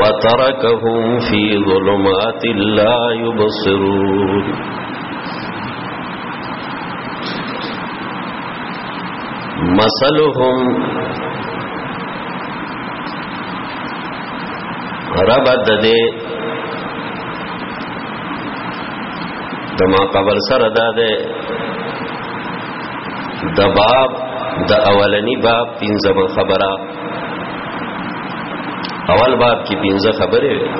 وتركهم في ظلمات لا يبصرون مثلهم رب دده دما قبل سره داده د باب د اولنی باب پنځمه خبره اول باب کې پنځه خبرې وي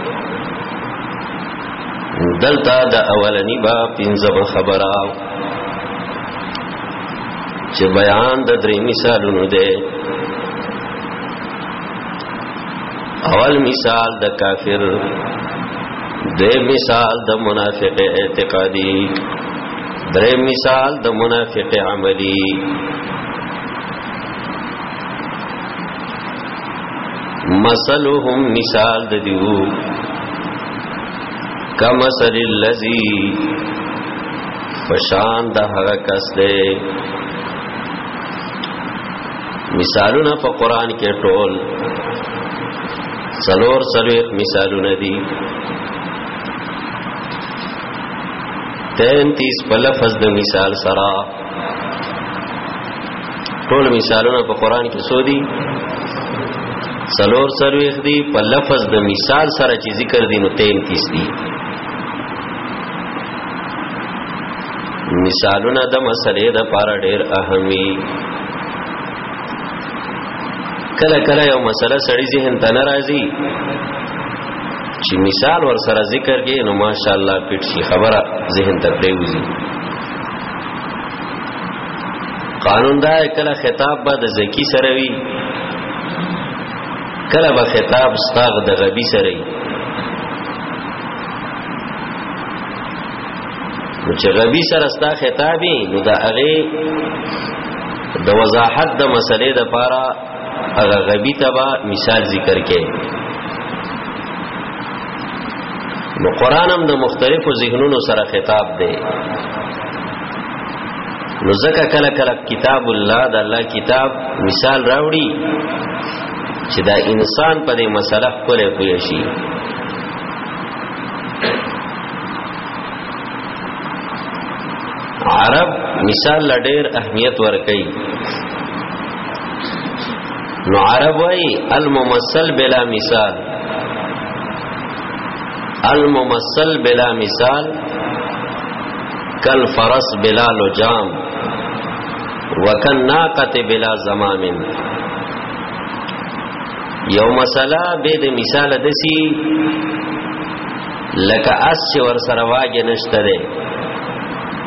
دلته د اولنی باب پنځه خبره چې بیان د درې مثالونو دی اول مثال د کافر دیم مثال د منافق اعتقادی دریم مثال د منافق عملی مثلهم مثال د دیو کما سر الذی فشان د هغه کس دی مثالونه په قران کې ټول څلور څلور مثالونه دي 33 په لفظ د مثال سره ټول مثالونه په قران کې سو دي سلور سرویخ دي په لفظ د مثال سره چې ذکر دي نو 33 دي مثالونه د مسلې د پاره ډېر اهمي کله کله یو مسله سړی ذهن ته ناراضي چې مثال ور سره ذکر کې نو ماشاءالله پټ شي خبره ذهن ته پریوزي قانون دا کله خطاب به د زکی سره وي کله به خطاب ستاغ د غبي سره وي نو چې غبي سره ستا خطابي نو دا هغه د وضاحت د مسلې د پاره هغه غبی تبا مثال ذکر کې نو قران هم د مختلفو ذهنونو سره خطاب دی نو ځکه کله کله کتاب الله د الله کتاب مثال راوړي چې دا انسان په دې مسله خپل کوی شي عرب مثال لډیر اهمیت ورکړي نو عرب وای الممثل بلا مثال الممثل بلا مثال کل فرس بلا لجام وکن ناقت بلا زمام یو مسله به د مثال دسی لکه اس ور سره واګه نشته ده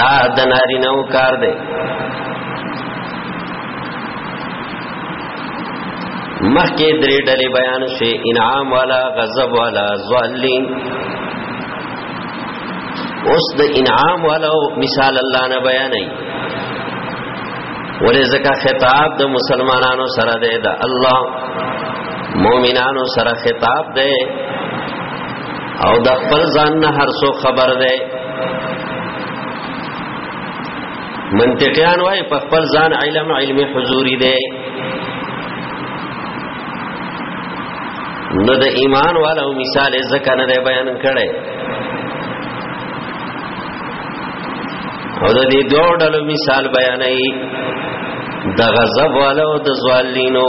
دا د نارینه و کار دی مخکې درې ډلې بیان شي انعام والا غضب والا ظالم اوس د انعام والا مثال الله نه بیانای ولې زکه خطاب د مسلمانانو سره دی دا الله مؤمنانو سره خطاب دی او د خپل ځان نه هر څو خبر دی منطقيان وای په خپل ځان علم علم حضوري دی نو د ایمان والو مثال زکه نه بیان کړي او د دې دوه ډلو مثال بیانې د غضب والو د زوالینو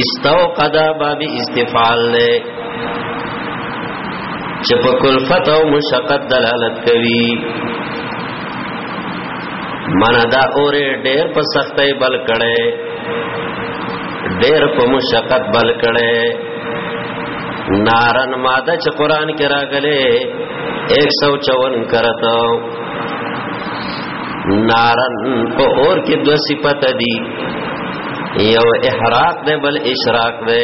استوقد باب استفعال له چې په کلفت او مشقت دلالت کوي مانا دا اورې ډېر په سختۍ بل کړي ډېر په مشقت بل کړي نارن ماده چې قران کې راغلي 154 کرته نارن په اور کې دو صفت دي یو احراق ده بل اشراق ده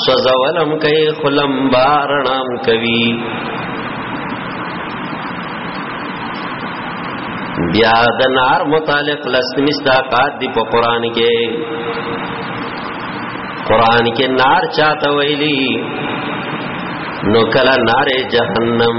سوزولم کوي خلم بارنام کوي بیا د نار متعلق لس مستاقات دی په قران کې قران کې نار چاته ویلي نو کلا نار جهنم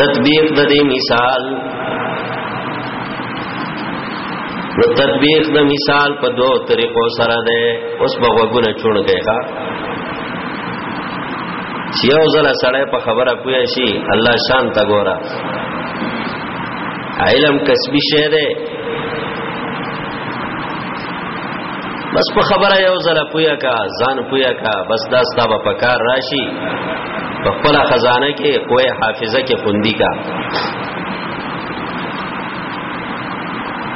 تطبیق د دې مثال نو تطبیق د مثال په دوو طریقو سره ده اوس په وګونه چون کې ښا چې یو ځل سره په خبره کوی شي الله شان تا ګورا علم کسبی شه ده بس په خبره یو ځل پویا کا ځان پویا کا بس دا ستا په کار راشي په خپل خزانه کې قوه حافظه کې خوندي کا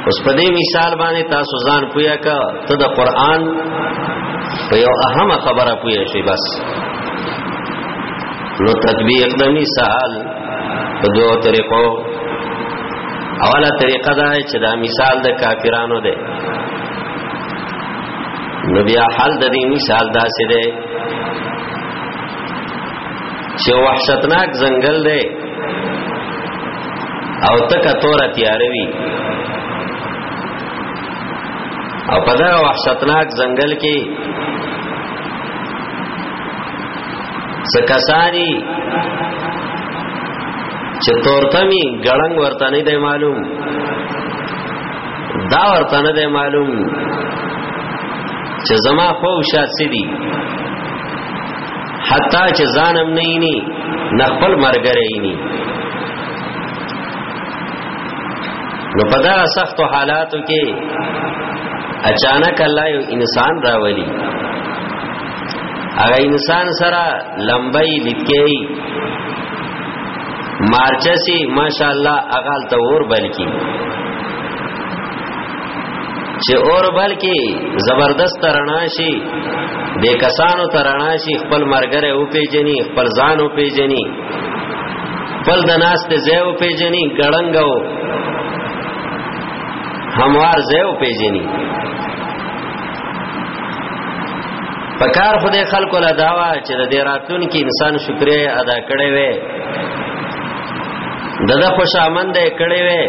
اوس په دې مثال باندې تاسو ځان پویا کا ته د قران په یو اهمه خبره پویا شي بس نو تطبیق د مثال په دوه طریقو اوله طریقه دا چې دا مثال د کافرانو دی نو بیا حل د دې مثال داسې دی چې وحشتناک ځنګل دی او تک تور تیاروي او په دا وحشتناک ځنګل کې سکسانی چې تورتمی ګړنګ ورته نه دی معلوم دا ورته نه دی معلوم چې زما خو شاد سدي حتا چې ځانم نه ني نه خپل مرګره ني نو په دا سخت حالاتو کې اچانک الله یو انسان راولي هغه انسان سره لمبای لټکي مارچه سي ماشاءالله اغال ته اور بلکی چې اور بلکې زبردست رڼا شي د کسانو ترنا شي خپل مرګره او پیجنی خپل ځان او پیجنی خپل د ناس ته زه او پیجنی ګړنګو هموار زه او پیجنی پکار خدای خلکو له داوا چې د دې راتلون کې انسان شکرې ادا کړي وي دغه خوشامند کړي وي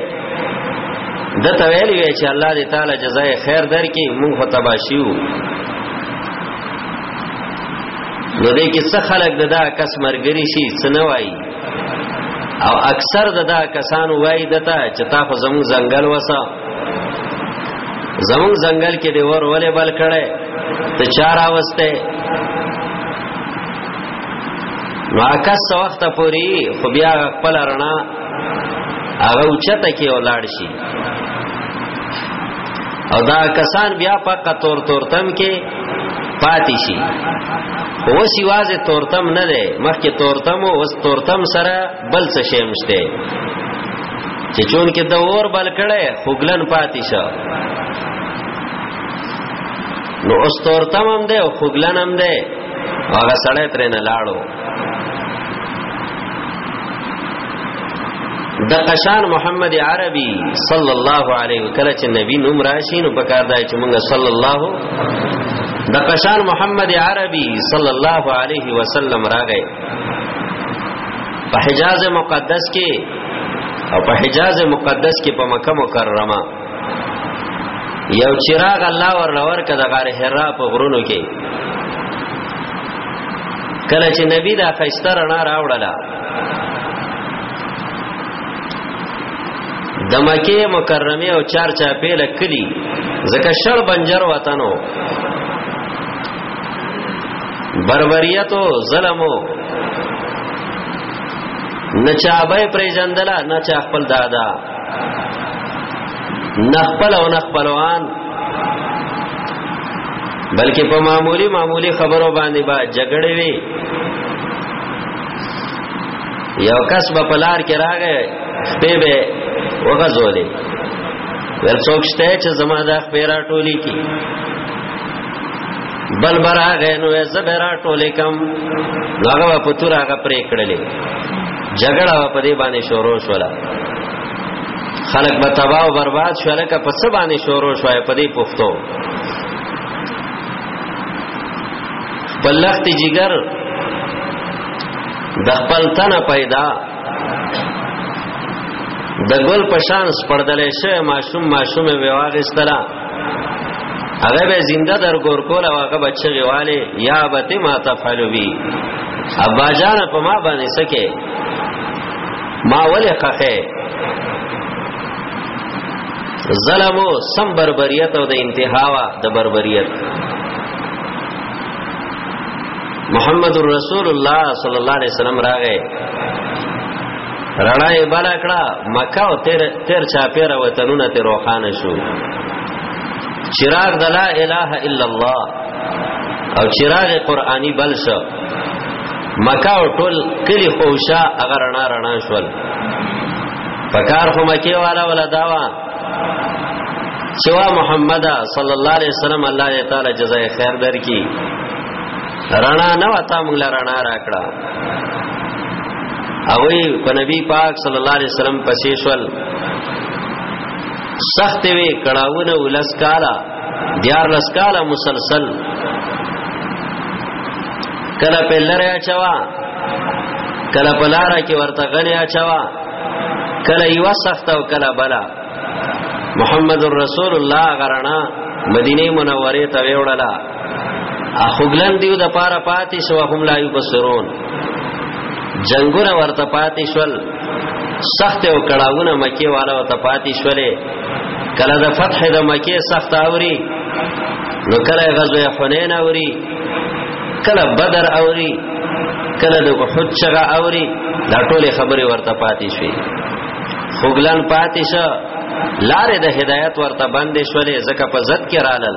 د تویل وی چې الله دې تعالی جزای خیر درکې مونږ خو تباشیو نو دې کې څه خلک ددا کس مرګري شي څنګه وای او اکثر ددا کسانو وای دتا چې تا خو زمو زنګل وسه زمو زنګل کې دی ور ولې بل کړه ته چار اوسته نو اکس وخت پوری خو بیا خپل رڼا هغه اوچته کې ولاړ شي او دا کسان بیا په قطور تورتم کې پاتې شي اوس یوازې تورتم نه دی مخکې تورتم او اوس تورتم سره بل څه شی مشته چې چون کې د اور بل کړه خوګلن پاتې شو نو اوس تورتم هم دی او خوګلن هم دی هغه سړی ترې نه لاړو د قشان محمد عربي صلی الله علیه وکړه چې نبی نوم راشي نو پکار دی چې موږ صلی الله د قشان محمد عربي صلی الله علیه وسلم راغی په حجاز مقدس کې او په حجاز مقدس کې په مکه مکرمه یو چراغ الله ورلور کده غار حرا په غرونو کې کله چې نبی دا خیسته رڼا راوړله د مکه مکرمه او چار چا پیل کلی زکه شړ بنجر وطنو بربریتو ظلمو نچابه پریجندلا نچا خپل دادا نخپل او نخپلوان بلکې په معمولی معمولی خبرو باندې با جګړې وي یو کس په پلار کې راغی په به وغزولې ول څوک شته چې زما د خپل ټولي کې بل برا غنو زبرا ټولې کم هغه په تور هغه پرې کړلې جګړه په دې باندې شروع شوله خلک به تباہ او برباد شو لکه په څه باندې شروع شوای په دې پښتو په لخت جګر د خپل تنه پیدا د ګل پشان سپردلې شه ماشوم ماشوم ویواغستلا هغه به زنده در ګور کول او هغه بچی غواله یا بته ما تفعل بی ابا جان په ما باندې سکه ما ولې قخه ظلمو سم بربریت او د انتهاوا د بربریت محمد رسول الله صلی الله علیه وسلم راغې رڼا یې بل کړه مکه او تیر تیر چا پیر وطنونه ته روخانه شو چراغ د لا اله الا الله او چراغ قرآنی بل شو مکه او ټول کلی خوشا اگر رڼا رڼا شول پکار خو مکی والا ولا داوا سوا محمد صلی الله علیه وسلم الله تعالی جزای خیر درکې رڼا نه وتا موږ له رڼا راکړه او په نبی پاک صلی الله علیه وسلم پسې شول سخت وی کړهونه ولس کالا دیار لس کالا مسلسل کله په لره اچوا کله په لار کې ورته غنی اچوا کله یو سخت او کله بلا محمد رسول الله غرنا مدینه منوره ته ویوړلا اخوګلن دیو د پاره پاتې شو هم لا یبصرون جنگونه ورته پاتې شول سخت او کړهونه مکی والا ورته پاتې شولې کله د فتح د مکی سخت اوري نو کله غزوه حنین اوري کله بدر اوري کله د احد چغه اوري دا ټوله خبره ورته پاتې شوې خوګلن پاتې شو لارې د هدایت ورته باندې شولې زکه په زد کې رالل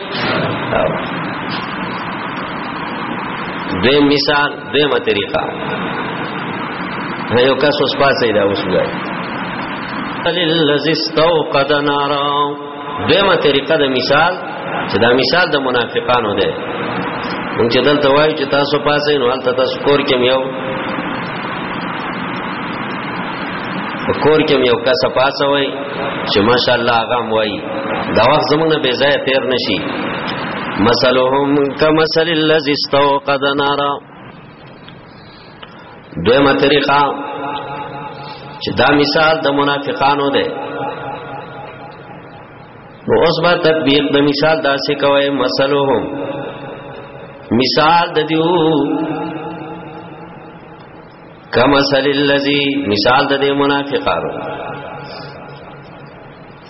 دې مثال دې ما طریقہ یو کس اوس پاسې دا اوس وای للذي استوقد نارا دې ما طریقہ د مثال چې دا مثال د منافقانو دی مونږ چې دلته وایو چې تاسو پاسې نو حالت تاسو کور کې یو کور کې یو کس پاسه وای چې ماشاءالله هغه وای دا وخت زمونږ به ځای تیر نشي مثلهم کمثل الذي استوقد نارا دویمه طریقه چې دا مثال د منافقانو دی نو اوس به تطبیق د مثال داسې کوي مثلهم مثال د دیو کمثل الذي مثال د منافقانو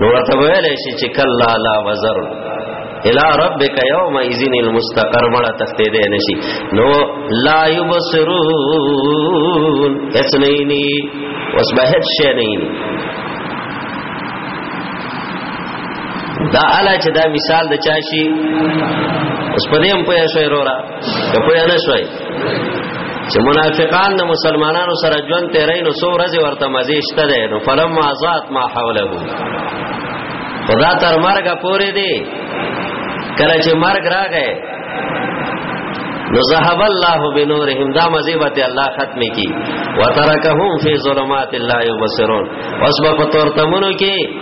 نو ورته ویل شي چې کلا لا وزر الى ربک یوم اذن المستقر مړه تختې دې نشي نو لا یبصرون اسنینی اوس به هیڅ شي نه دا الا چې دا مثال د چا شي اوس په دې هم پوه شوي رورا ته پوه نه شوي چې منافقان د مسلمانانو سره ژوند تیرې نو سو ورځې ورته مزه شته ده نو فلم آزاد ما حوله خدا تر مرګ پورې دی کله چې مرګ راغی نو ذهب الله بنورهم دا مزیبت الله ختم کی وترکهم فی ظلمات لا یبصرون اوس په تور تمونو کې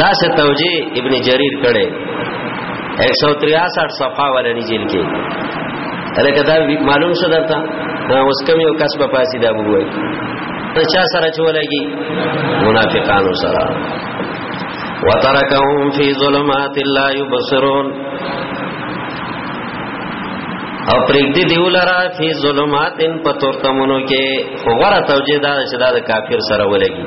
دا څه توجیه ابن جریر کړي 163 صفحه ولني جیل کې دا کدا معلوم شو درته اوس کم یو کس په پاسې دا وګورئ ته چا سره چولېږي منافقانو سره وترکهم فی ظلمات لا یبصرون او پرېږدي دی ولرا فی ظلمات ان پتورتمونو کې غره توجیه دا چې دا کافر سره ولګي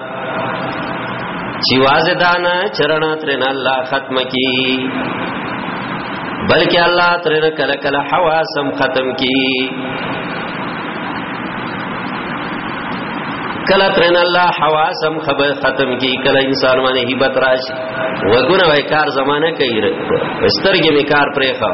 چې واځه دانا چرنا ترنا الله ختم کی بلکې الله ترنا کله کله حواسم ختم کی کله ترن الله حواسم خبر ختم کی کله انسان باندې هیبت راشي وګونه وای کار زمانہ کوي سترګې می کار پرې خو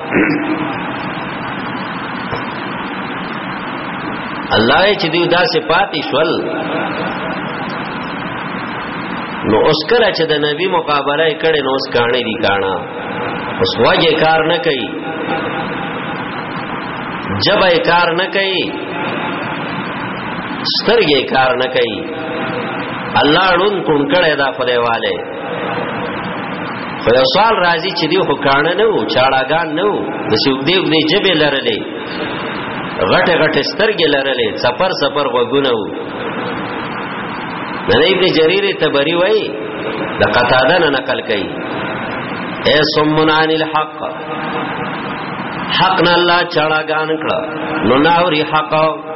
الله چې دی دا صفات شول نو اوس کله چې د نبی مقابله کړي نو اوس کانه دي کانا اوس واجه کار نه کوي جبه کار نه کوي سترګې کار نه کوي الله ړون کون کړي دا خدای والے خو یو سوال راځي چې دی خو کانه نه وو چاړاګان نه وو د سوق دی دې جبه لرلې غټه غټه سترګې لرلې سفر سفر وګونه وو د ابن جرير تبري وای د قتاده نه نقل کړي اے سمن عن الحق حق نه الله چاړاګان کړه نو ناوري حق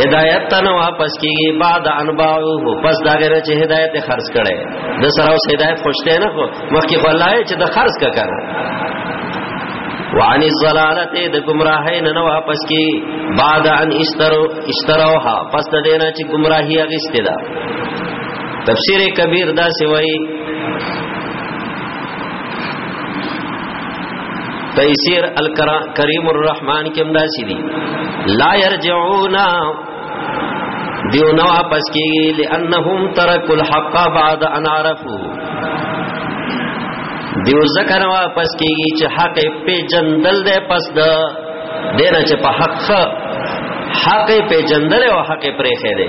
هدایت ته نه واپس کیږي بعد انباو پس دا غره چې هدایت خرج کړي د سره اوس هدایت خوشته نه خو مخکې خو الله چې د خرج کا کړه وعن الضلالت د گمراهی نه واپس کی بعد ان اشترو اشتروها پس د دینه چې گمراهی اغسته ده تفسیر کبیر دا سوئی تیسیر الکریم الرحمن کې هم داسې دي لا يرجعون دیو نو واپس کیږي لانهم ترکوا الحق بعد ان عرفوا دیو ذکر واپس کیږي چې حق په جندل ده پس ده دینه چې په حق حق په جندل او حق پرې خېره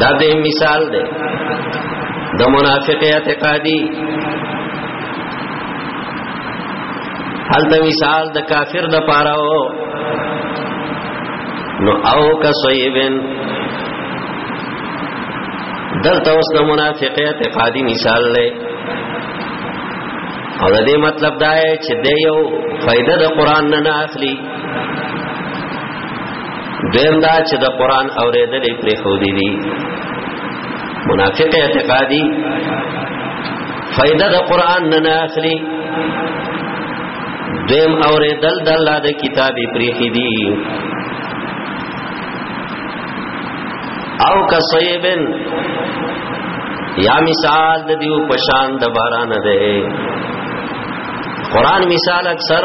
دا د مثال دی د منافق اعتقادي حال د مثال د کافر د پاره او نو او کا صیبن دلته اوس د منافق اعتقادي مثال لې او د دې مطلب دا چې د یو فائدہ د قران نه نه اخلي دیم دا چې د قران اوریدل پرې خو دي دي منافق اعتقادي فائدہ د قران نه اخلي دیم اوریدل د الله د کتابي پرې خې دي او کسیبن یا مثال د دیو پشان د باران ده قران مثال اکثر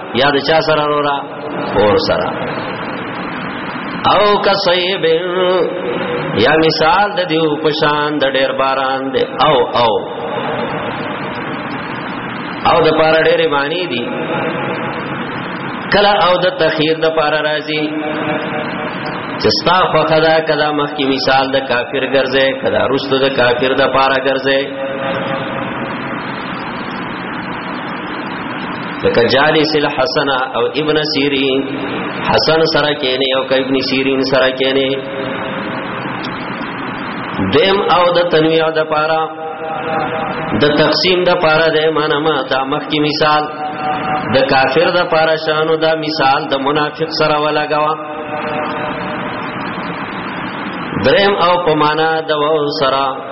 یا د چا سره رورا اور سره او کسیب یا مثال د دیو پشان د ډیر باران دی او او او د پار ډیر معنی دی کلا او د تخیر د پار راځي چستا فخدا کدا مخ کی مثال د کافر ګرځي کدا رستو د کافر د پارا ګرځي لکه جالس الحسن او ابن سیرین حسن سره کینه او ابن سیرین سره کینه دیم او د تنویع د پارا د تقسیم د پارا د معنا ما د مخ کی مثال د کافر د پارا شانو دا مثال د منافق سره ولګوا دریم او پمانا د و سره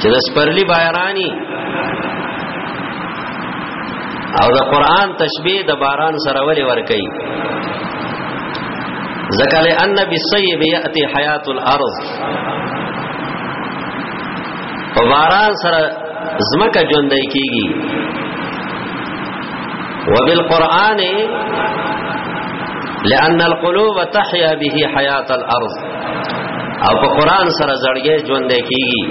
چې د سپرلی بارانی او د قران تشبیه د باران سره ولې ور کوي ذکر ان بالصيب ياتي حياه الارض په باران سره زمکه ژوندۍ کیږي وبالقران لان القلوب تحيا به حياه الارض او په قران سره زړګې ژوند کیږي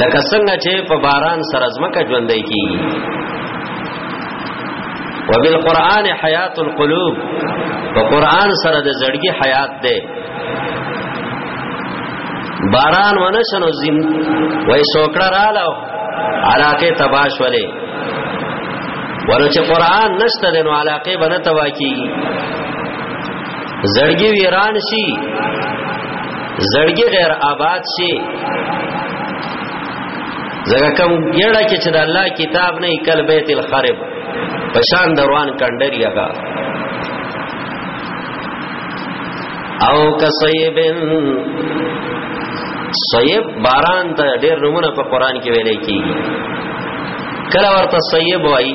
لکه څنګه چې په باران سره زمکه ژوند کیږي وبالقران حیات القلوب په قران سره د زړګي حیات ده باران ونه شنو زم وای سوکړه رااله علاقه تباش ولې ورته قران نشته نو علاقه بنه توا کیږي زړګي ویران شي زړګي غیر آباد شي زګه کوم ګړه کې چې د الله کتاب نه کل بیت الخرب پشان دروان کندري هغه او کسیبن سیب باران ته ډېر نمونه په قران کې ویلې کیږي کله ورته سیب وایي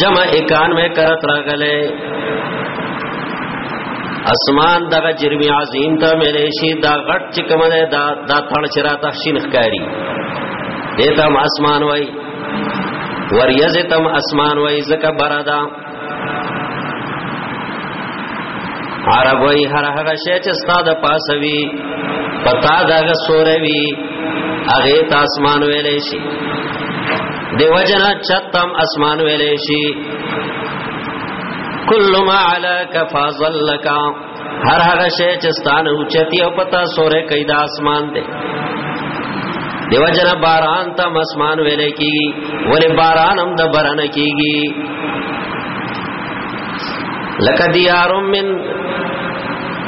جمع 91 کرت راغله اسمان دغه جرم عظیم ته ملې شي دا غټ چې کوم ده دا دا تړ چې را تخشین ښکاری دته هم اسمان وای وریزه تم اسمان وای زکه برادا عرب وای هر هغه شی چې ستاده پاسوي پتا دغه سوروي هغه تاسمان ویلې شي دی وجنه چتم اسمان ویلې شي کل ما علاک فازلک هر هغه شی چې ستانه اوچتی او پتا سورې کید اسمان دی دیو جن باران ته مسمان ویلې کیږي ولې باران هم د برن کیږي لکه دیارم من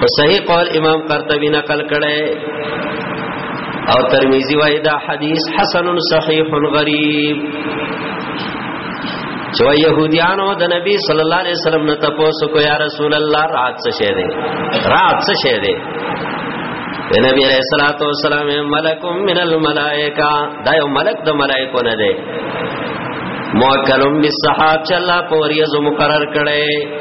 په صحیح قول امام قرطبي نقل کړي او ترمذی وای دا حدیث حسن صحیح غریب چو يهوديانو د نبی صلی الله علیه وسلم نه تاسو کو یا رسول الله رات څه شه دي رات څه شه دي د نبی علیہ الصلوۃ والسلام ملک من الملائکه دا یو ملک د ملائکو نه دی موکلم بالصحاب چې الله په وریځو مقرر کړي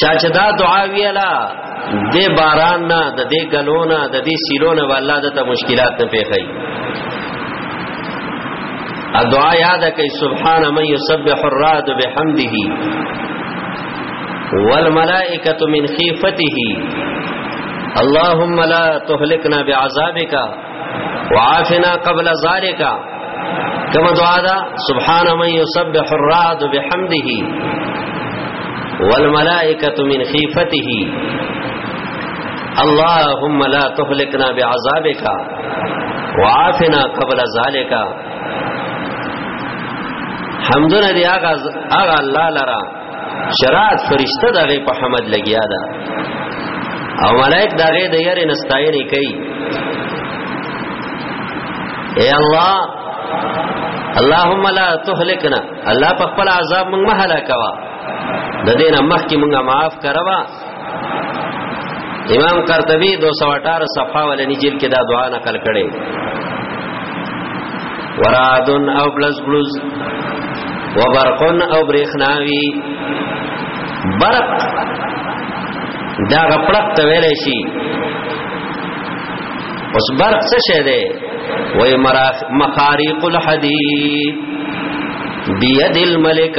چا چې دا دعا ویلا د باران نه د دې غلونه د دې سیلونه والله د ته مشکلات نه پیښي ا دعا یاد کړئ سبحان من یسبح الرعد بحمده والملائکه من خیفته اللهم لا تهلكنا بعذابك وعافنا قبل ذلك کما دعا دا سبحان من یسبح الرعد بحمده والملائکه من خیفته اللهم لا تهلكنا بعذابك وعافنا قبل ذلك حمدنا دی آغا آغا الله لرا شرات فرشتہ دغه په حمد لګیا ده او ملائک دغه د یری نستاینه کوي اے الله اللهم لا تهلكنا الله په خپل عذاب موږ مهلا کوا د دینه مخکې موږ معاف کروا امام قرطبي 218 صفحه ولني جیل کې دا دعا نقل کړي ورادن او بلز بلز وبرقن او برخناوي برق دا غپړق ته ویل شي اوس برق څه شه ده وای مخارق الحديد بيد الملك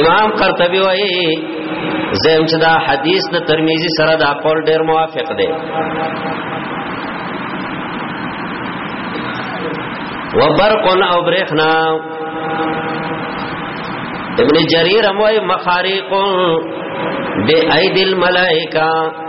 امام قرطبي وایي زم چې دا حدیث د ترمذی سره دا قول ډیر موافق دی وبرق او برخنا ابن جریر هم وایي مخارق بأيدي الملائکه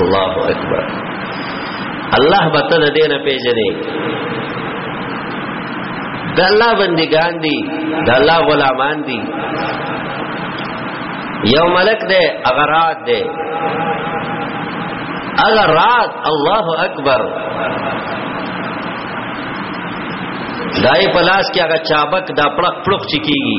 الله اکبر الله به ته د دینه پیژنې د الله بندگان دي د الله غلامان دي یو ملک دی هغه رات دی هغه رات الله اکبر دای پلاس کې هغه چابک دا پړق پړق چکیږي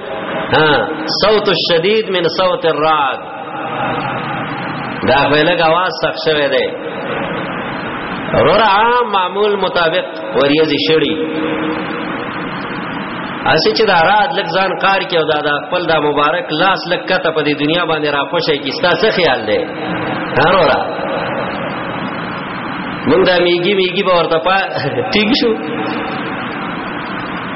ها صوت الشدید من صوت الرعد دا ویلګ आवाज سخت شوی دی ررع معمول مطابق وریزی شړی اسی چې دا رات لک ځان کار کې او دا دا خپل دا مبارک لاس لک کته په دې دنیا باندې را خوشی کې ستا څه خیال دی هرورا موږ دا میګي میګي به ورته پا ټیک شو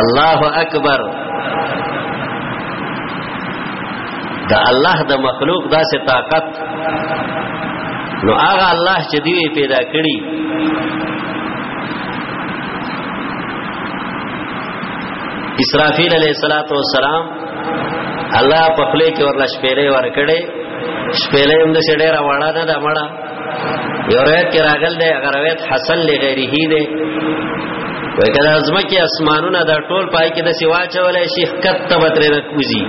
الله اکبر دا الله د مخلوق داسې طاقت نو هغه الله چې دی پیدا کړی اسرافیل علیہ الصلات والسلام الله په خله کې ورلا شپېلې ورکړې شپېلې هم د شډېره وړه نه ده مړه یو روایت کې راغل دی هغه روایت حسن لغیره دی وای کله ازمکه اسمانونه دا ټول پای کې د سیوا چولای شي کته بتره نه کوزي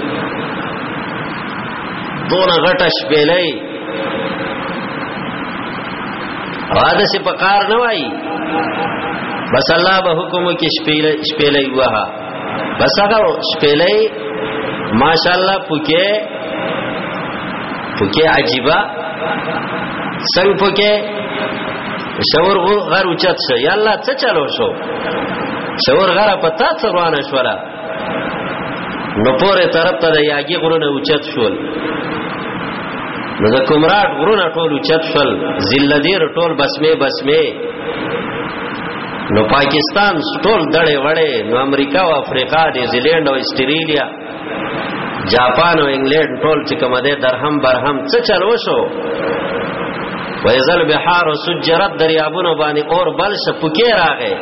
دون غټش بیلې واده سي پکار نه وای بس الله به حکم کې شپېلې شپېلې وها بس هغه شپېلې ماشاءالله پوکې پوکې عجيبه څنګه پوکې شور غر اوچت شو یا الله څه چلو شو شور غر پتا څه روانه شولا نو پورې طرف ته د یاګي غرونه اوچت شول نو د کومراټ غرونه ټول اوچت شول ذل دیر ټول بسمه بسمه نو پاکستان ټول دړې وړې نو امریکا او افریقا نیوزیلند او استرالیا جاپان او انګلند ټول چې کوم ده درهم برهم څه چل وشو ویزل بحار او سجرت دریابونو باندې اور بل شپکې راغې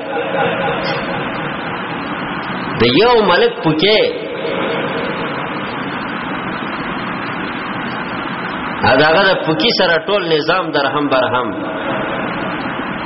د یو ملک پکې هغه د پکی سره ټول نظام درهم برهم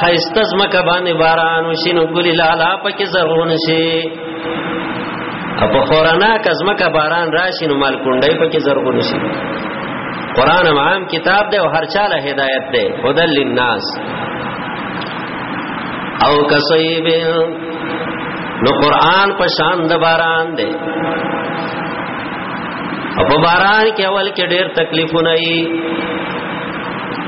خیسته زمکه باندې باران وشي نو ګلی لالا پکې زرغون شي په خورانا کزمکه باران راشي نو مال کونډې پکې زرغون شي قران عام کتاب دی او هر چاله هدایت دی هدل للناس او کسیب نو قران په شان د باران دی او په باران کې اول کې ډېر تکلیفونه وي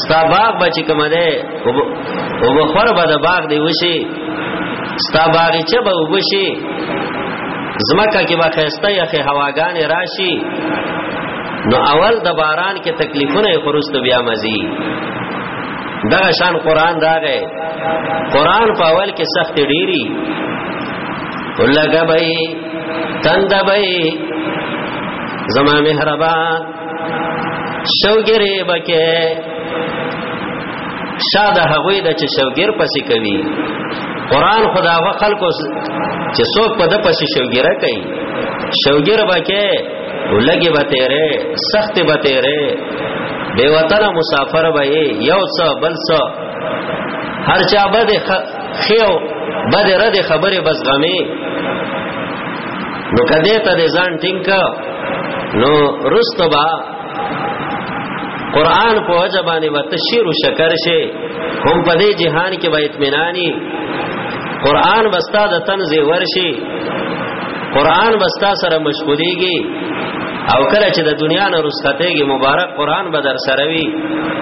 ستا باغ بچی کوم ده او بخور به د باغ دی وشي ستا باغچه به وبشي زمکه کې به خسته یخه هواګان راشي نو اول د باران کې تکلیفونه خروست بیا مزي دغه شان قران راغې قران په اول کې سخت ډيري ولګبای تندبای زما مهربان شوګری بکه شاده هغوی د چې شوګر پسې کوي قران خدا غو خلکو چې څوک په د پسې شوګره کوي شوګر بکه ولګي به تیرې سخت به تیرې بے وطن مسافر به یو څه بل څه هر چا بده خیو بده رد خبره بس غمه نو کده ته د ځان ټینګ نو رستبا قران په وجه باندې وتشیر او شکر شي هم په دې جهان کې به اطمینانی قران بستا د تنز ورشي قران بستا سره مشغولېږي او کله چې د دنیا نه رسختېږي مبارک قران به در سره وي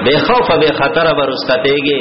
بے خوف بے خطر به رسختېږي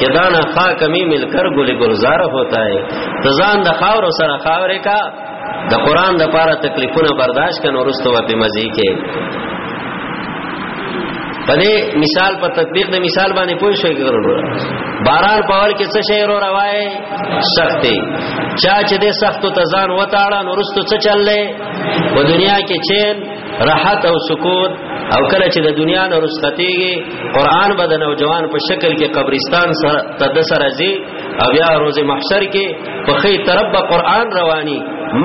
کہ دانا خاک می مل کر گل گلزار ہوتا ہے تزان د خاور سره خاور کا د قران د پاره تکلیفونه برداشت کن ورستو په مزي کې پدې مثال په تطبیق د مثال باندې پوه شئ ګرور باران پاول کې څه شی رو روای سختي چا چې د سختو تزان وتاړه نورستو څه چللې په دنیا کې چین راحت او سکوت او کله چې د دنیا نه رسختيږي قران به د نوجوان په شکل کې قبرستان سره تد سره زی او بیا روز محشر کې په خې طرف به قران رواني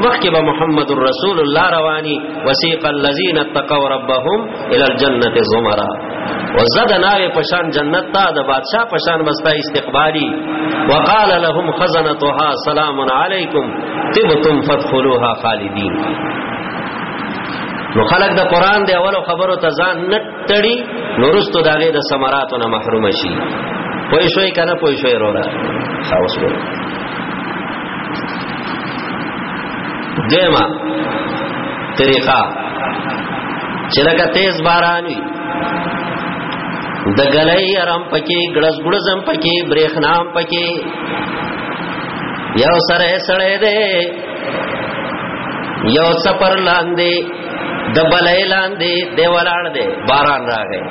مخکې به محمد رسول الله رواني وسيق الذين اتقوا ربهم الى الجنه زمرا وزد ناوې پشان جنت ته د بادشاہ پشان مستا استقبالي وقال لهم خزنتها سلام عليكم تبتم فادخلوها خالدين نو خلق د قران دی اولو خبرو ته ځان نه تړي نورستو داغه د ثمراتو نه محروم شي پوي شوي کنه پوي شوي وروره خاوس به دیمه طریقه چې لکه تیز باران وي د غلای آرام پکې ګړز ګړزم پکې برېخنام پکې یو سره سړې دې یو سپر لاندې د بلې لاندې دی ولاړ دی باران راغی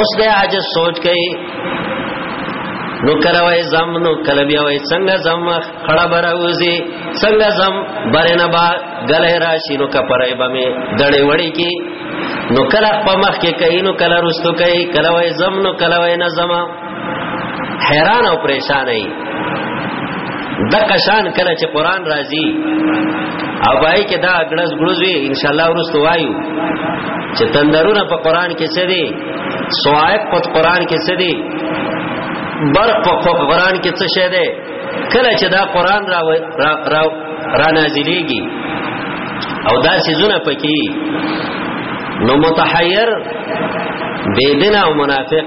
اوس دی اج سوچ کوي نو کله وای زم نو کله بیا وای څنګه زم خړه براوزی څنګه زم برنه با غلې راشي نو کپرای بمه دړې وړې کی نو کله په مخ کې کین نو کله رستو کوي کله وای زم نو کله وای نه زما حیران او پریشان ای د قشان کله چې قران راځي او پای کې دا اګړز ګړز وی ان شاء الله ورستو وایو چې تندرونه په قران کې څه دي سوایق په قران کې څه دي بر په قران کې څه شه ده کله چې دا قران را را, را, را نازلېږي او دا سيزونه پکې نو متحير بيدنا او منافق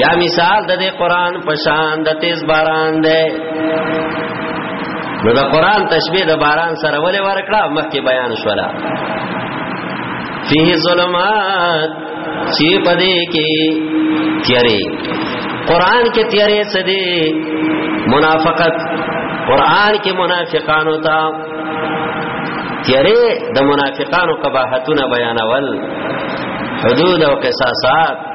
یا مثال د دې قران په شان د تیز باران دی نو د قران تشبیه د باران سره ولې ورکړه مخکې بیان شولا فيه ظلمات چې پدې کې تیارې قران کې تیارې څه دي منافقت قران کې منافقانو ته تیارې د منافقانو قباحتونه بیانول حدود او قصاصات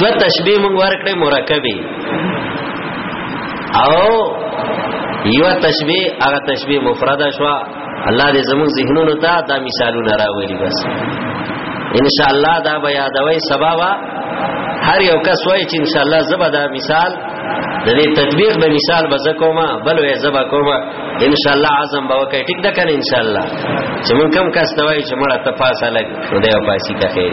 دو تشبیه مونږ ورکړې مرکبه او یو تشبیه هغه تشبیه مفرده شو الله دې زموږ ذهنونو ته دا مثالونه راوړي بس ان شاء الله دا به یادوي سبا وا هر یو کس وای چې ان شاء الله زبا دا مثال د دې تطبیق به مثال به زکوما بل وې زبا کوما ان شاء الله اعظم به وکړي ټیک ده کنه ان شاء الله چې مونږ کم کس توای چې مړه تفاصله لګ خدای پاسي کا خیر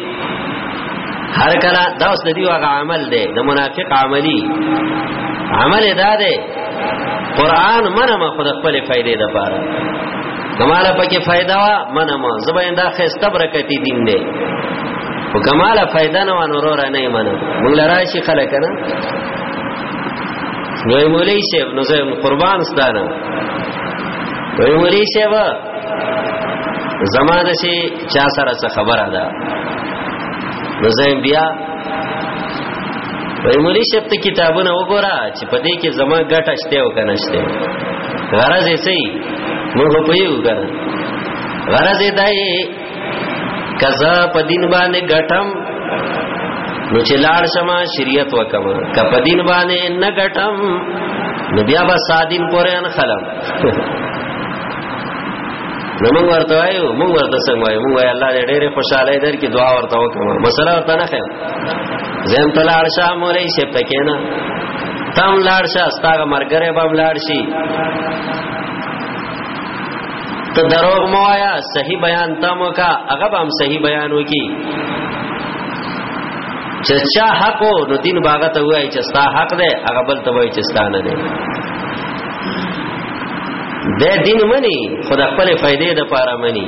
هر کله دا اوس د دې واغ عمل دی د منافق عملی عمل ادا دی قران منم خود خپل فائدې د پاره کمال پکې فائدہ وا منم زبین دا خسته برکتی دین دی او کمال فائدہ نه ونه ورور نه منم موږ لراشي خلک نه نو مولوی صاحب نو زه قربان ستانه وی مولوی صاحب زمانه شي چا سره څه خبره ده نو زم بیا وای مولوی شپ ته کتابونه وګوره چې په دې کې زما ګټه شته او کنه شته غرض یې سي موږ په یو غره غرض یې دای کزا په دین باندې ګټم نو چې لاړ شمه شریعت وکم که په دین باندې نه ګټم نو بیا به سادین پورې ان خلم نو موږ ورته وایو موږ ورته څنګه وایو موږ وایو الله دې ډېرې خوشاله در کې دعا ورته وکړو مسله ورته نه خیر زم ته لاړ شه مولای شي پکې نه تم لاړ شه ستاره مرګره بم لاړ شي ته دروغ مو آیا صحیح بیان تم کا هغه به هم صحیح بیان وکي چې چا حق نو دین باغ ته وای چې ستا حق ده هغه بل ته وای چې ستا نه ده د دین منی خود خپل فائدې د پاره منی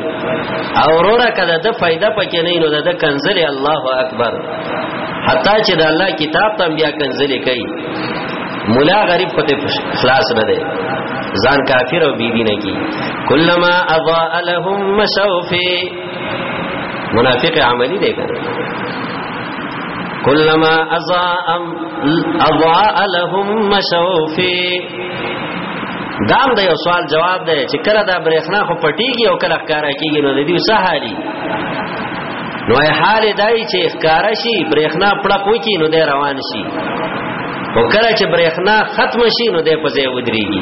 او وروره کده د فائدہ پکې نه نو د کنزل الله اکبر حتی چې د الله کتاب تم بیا کنزل کوي مولا غریب پته خلاص نه دی ځان کافر او بی دینه کی کلمہ اضاء لهم مشوفی منافق عملی دی کنه کلما اضاء اضاء لهم مشوا فی دام د یو سوال جواب دی چې کله دا برېښنا خو پټیږي او کله ښکارا کیږي نو د دې سهالي نو حال دای چې ښکارا شي برېښنا پړه پوکي نو د روان شي او کله چې برېښنا ختم شي نو د پځې ودرېږي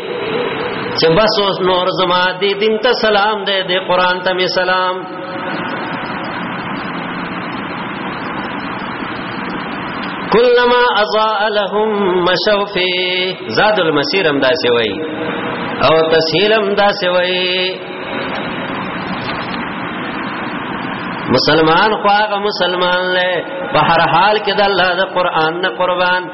چې بس اوس نور زما دې دین ته سلام دې دې قران ته می سلام کلما اضاء لهم مشوا فی زاد المسیر هم داسې وای او تسهیل هم داسې وای مسلمان خواغه مسلمان له په هر حال کې د الله د قران نه قربان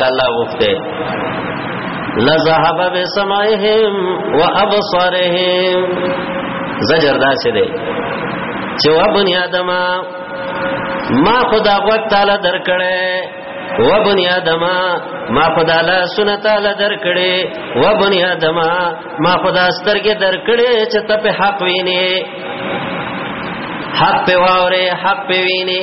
کله وفته لذهب بسمعهم وابصارهم زجر دا څه دی چې و بنی آدم ما خدا غوږ تعالی درکړې و بنی آدم ما خدا لا سن تعالی درکړې و بنی آدم ما خدا سترګې درکړې چې ته په حق وینې حق په واورې حق په وینې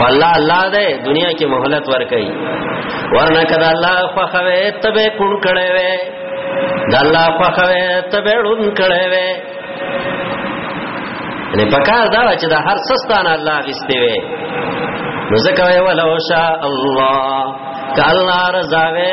والله الله دې دنیا کې مهلت ورکړي ورنه کړه الله خوخوي تبه کون کړي وي د الله خوخوي تبه ړون کړي وي نه پکار دا چې د هر سستان الله غستې وي نو زکه وی ولو شاء الله ک الله رضا وی